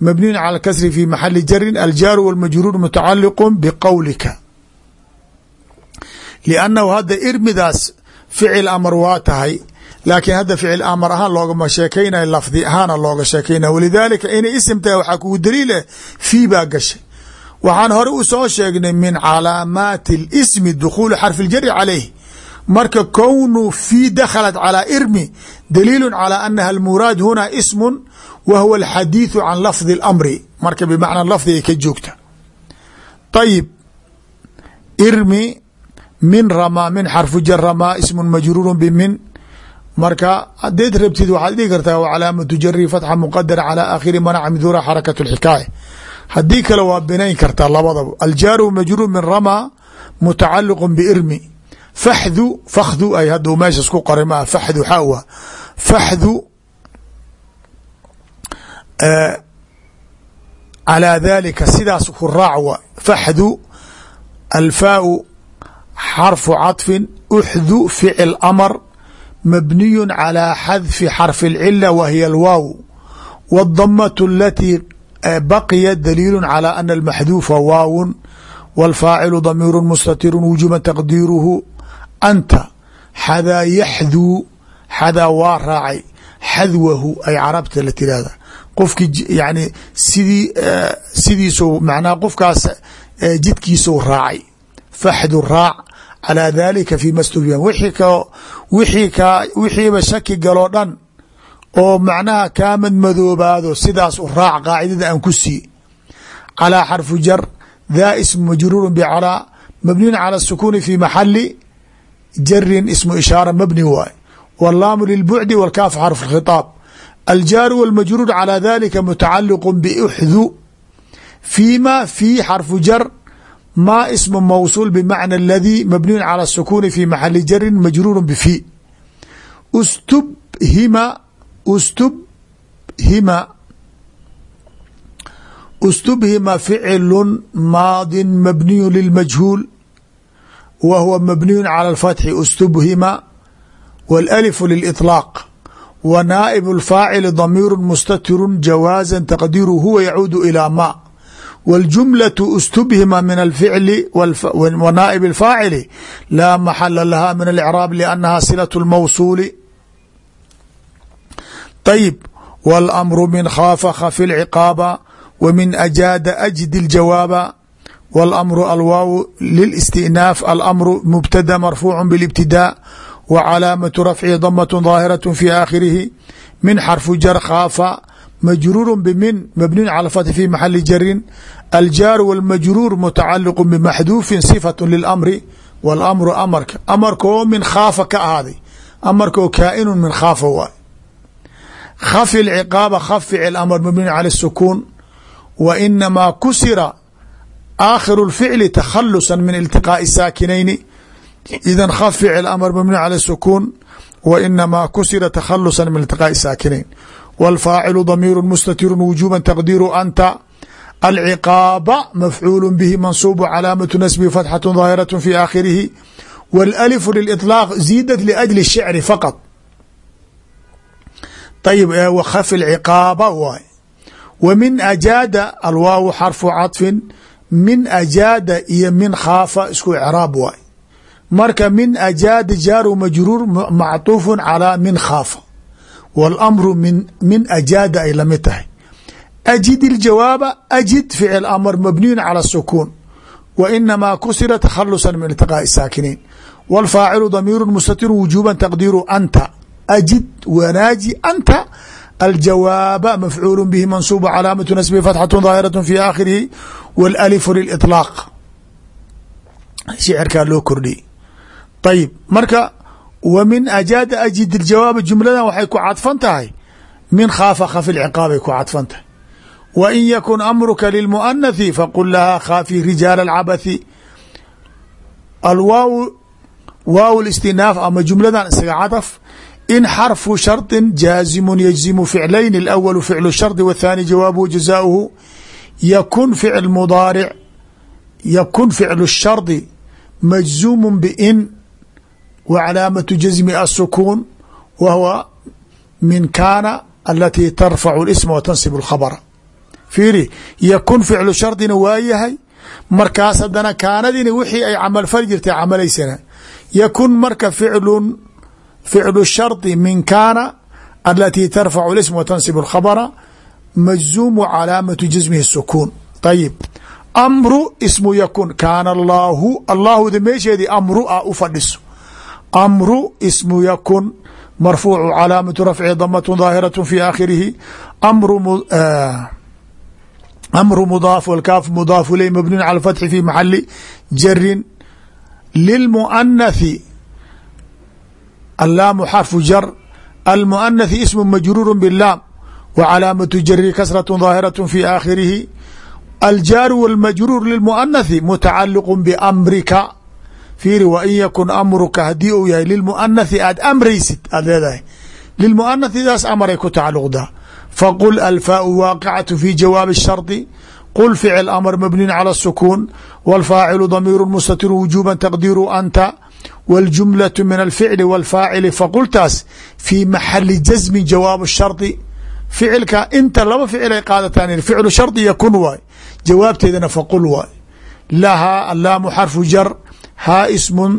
mabniyun calى kasri fi maxali jarin aljaaru wاlmajruur mutacaliq bqowlika liannahu hadda irmidaas ficil amar waa tahay laakiin hadda ficil amar ahaan loogama sheekaynayo lafdi ahaana looga sheekaynaya walidaalika inay isim tahay waxaa kugu daliileh fii baa gashay waxaan hore u soo sheegnay min calaamaati اlismi dukhuulu xarfi اljari calayh marka kownu fii dakhalat calaa irmi daliilu calى anaha almuraad huna ismu wa huwa alxadiiثu can lafdi اlamri marka bimacnaa lafdi ay ka joogta ayib irmi min ramaa min xarfu jar ramaa ismu majruuru bimin marka hadeed rabtid waxaad dhihi kartaa w calaamatu jari fatxa muqadara calى aakhiri manaca midura xarakat اlxikaaya haddii kale waa binayn kartaa labadaba aljaaru majruur min ramaa mutacaliq birmi faxdu fakdu ay hadda meeshas ku qoray maa faxdu xawa faxdu calىa dalika sidaas ku raac wa faxdu alfaau xarfu caطfi uxdu ficil amr mabniyu calى xadfi xarfi اlcila wa hiy alwaaw wاdamaة alatii baqiya daliilu calى ana almaxduufa waawun wاlfaacilu damiiru mustatiru wujuba taqdiiruhu anta xadaa yaxduu xadaa waa raacay xadwahu ay carabta la tirahda qofkii yani sidii sidiisu macnaha qofkaas jidkiisuu raacay faxdu raac calaa dalika fi mastubiyan wixii ka wixii ka wixiiba shaki galoo dhan oo macnaha kaa madmadoobaado sidaas u raac qaacidada aan ku sii calaa xarfu jar daa ismu majruuru bcalaa mabniyun cala الsukuuni fi maxali jarin ismu ishaara mabni waay wاllaamu lilbucdi wاlkaaf xarfu اkhitaab aljaaru wاlmajruur calى dalika mutacaliq buxdu fiima fi xarfu jar ma ismu mawsuul bmacna اladii mabniyun calى الsukuuni fi maxali jarin majruuru bfi stubhima stubhima stubhima ficlu maadi mabniyu lilmajhuul wa huwa mabniyu calى اlfatxi stubhima wاlأlifu lilإطlaaq wa naa'ib اlfaacili damiiru mustatiru jawaaza taqdiiru huwa yacuudu ilى ma wاljumlaة stubhima min alficli wa naa'ib اlfaacili laa maxala laha min اlإcraab liannaha silaة اlmawsuuli طيب والأمر من khاaف khف العقاaبa ومن أجاaد أجد الجوابa والأمر الواaو للاستئناaف الأمر مبتدى مرفوع بالابتداء وعلاaمة رفعه ضمة ظاهرة في آkhرihi من xرف jر khاaف مجrور بmن مبني على الفتح في محل jر الجاaر والمجrور متعلق بمحذوف صفة للأمر والأمر أمرka أمرka oo min khاafa ka ahaaday أمرka oo kاaئن min khاafa waay khف العقاaبة khف فعل أمر مبني على السكون وإنما kusira آkhر الفعل تخلصا من التقاء الساaكنين إذا khف فعل أمر مبني على السكون وإنما kusira تخلصا من التقاء الساaكنين والفاaعل ضمير مستتر وجوبا تقدير أنت العقاaبة مفعول به منصوب علامة نسبه فتحة ظاهرة في آkhرihi والألف للإطلاق زيدت لأجل الشعر فقط طيب وkhف العقاaبة waay و min أجاada alwaaw xarفu caطفi min أجاada iyo min khaafa isku عراab waay marka min أجاada jaaru majruur macطuuf calى min khaafa والأmru min أجاada ay lamid tahay أجid الجawاaبa أجid ficل أmr mبniyu calى السكون وإنما kusira تkخلصا min التقاء الساakنين والفاaciل ضميir مستtir وجوبا تقدير أnta أجid wanaaji أnta aljawaaba mafcuul bihi mansuub calaamatu nasbi fatxatu daahiraة fi aakhirihi wاlalifu liliطlaaq shicirkaa loo kordhiyey ayib marka wa min ajaada ajid iljawaaba jumladan waxay ku cadfan tahay min khaafa khafi lciqaabay ku cadfan tahay wa in yakun amruka lilmuanathi faqul lahaa khaafi rijaal alcabathi alwaaw waaw listinaaf ama jumladan isaga cadaf in xarfu sharطi jaazimu yajzimu ficlayn اlawalu ficlu shardi wاthaani jawaabuhu jazaauhu yakun ficl mudaaric yakun ficlu shardi majzuumu bin wa calaamatu jasmi asukuun wa huwa min kaana alatii tarfacu اlisma wa tansib اlkhabra fiiri yakun ficlu shardina waa yahay markaas haddana kaanadina wixii ay camal fali jirtay camalaysana yakun marka ficlun ficlu shardi min kaana alatii tarfacu اlisma wa tansib اlkhabra majzuumu calaamatu jasmihi sukuun ayib amru ismu yakun kaana allaahu allaahuda meesheedii amru a u fadhiso amru ismu yakun marfuucu calaamatu rafci damat daahiraة fi aakhirihi amru amru mudaaf wاlkaaf mudaaf iley mabniun calى اfatxi fi maxali jarin lilmuanathi allaamu xarfu jar almuanathi ismu majruuru bilaam wa calaamatu jari kasraة daahiraة fi aakhirihi aljaaru wاlmajruur lilmuanathi mutacaliq bamrika fiiri wa in yakun amruka haddii uu yahay lilmuanathi aad amraysid aad leedahay lilmuanathidaas amaray ku tacaluqdaa faqul alfaau waaqicatu fi jawaabi الshardi qul ficil amr mabniin calى الsukuun wاlfaacilu damiiru mustatiru wujuba taqdiiru anta wاljumlaة min alficli wاlfaacili faqultaas fii maxali jasmi jawaab الshardi ficilka inta laba ficil ay qaadataan ficlu shardi yakun waay jawaabteedana faqul waay lahaa allaamu xarfu jar haa ismun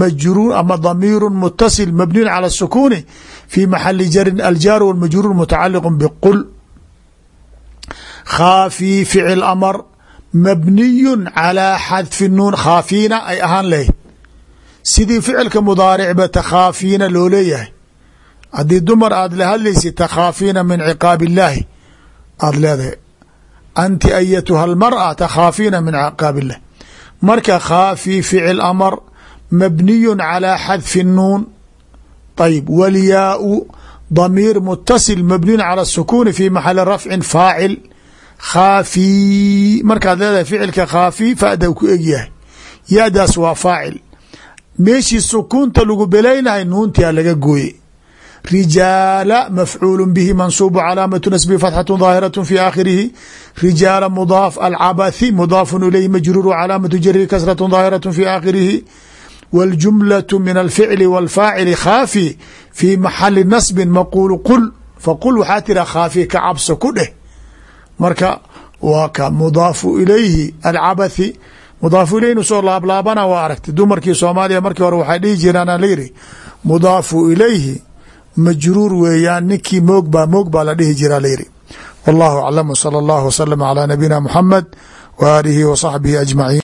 majruur ama damiiru mutasil mabniun calى الsukuuni fi maxali jarin aljaaru wاlmajruur mutacaliq bqul khaafii ficil amar mabniyu calىa xadfi nuun khaafiina ay ahaan lehed sidii ficilka mudaaricba takhaafiina loo leeyahay. Haddii dumar aada la hadlaysid takhaafiina min ciqaab illaahi aada leedahay. Anti ayatuha almar'a takhaafiina min ciqaab illahi marka khaafi ficil amar mabniyun calaa xadfi nnuun طيب والياء ضمير متصل مبني على السكون في محل رفع فاعل خافي markaad leedahay ficilka khaafi fa'da ku egyahay. Ya-daas waa meeshii sukuunta lagu belaynahay nuuntia laga gooye rijaala mafcuul bihi mansuubu calaamatu nasbi fatxatu daahiraة fi aakhirihi rijaala mudaaf alcabathi mudaafu ilayh majruuru calaamatu jari kasraة daahiraة fi aakhirihi wاljumlaة min alficli wاlfaacili khaafi fii maxali nasbin maquulu qul faqul waxaa tira khaafi ka cabso ku dheh marka waa ka mudaafu ilayhi alcabathi mudaafu ilayhnu soo laablaabana waa aragtay dumarkii soomaaliya markii hore waxay dhihi jiraan layiri mudaafu ilayhi majruur weeyaan ninkii moog baa moog baa la dhihi jiraa layiri wallahu aclam salى اllah wslm calى nabiyina muxamed w aalihi wa saxbihi ajmaciin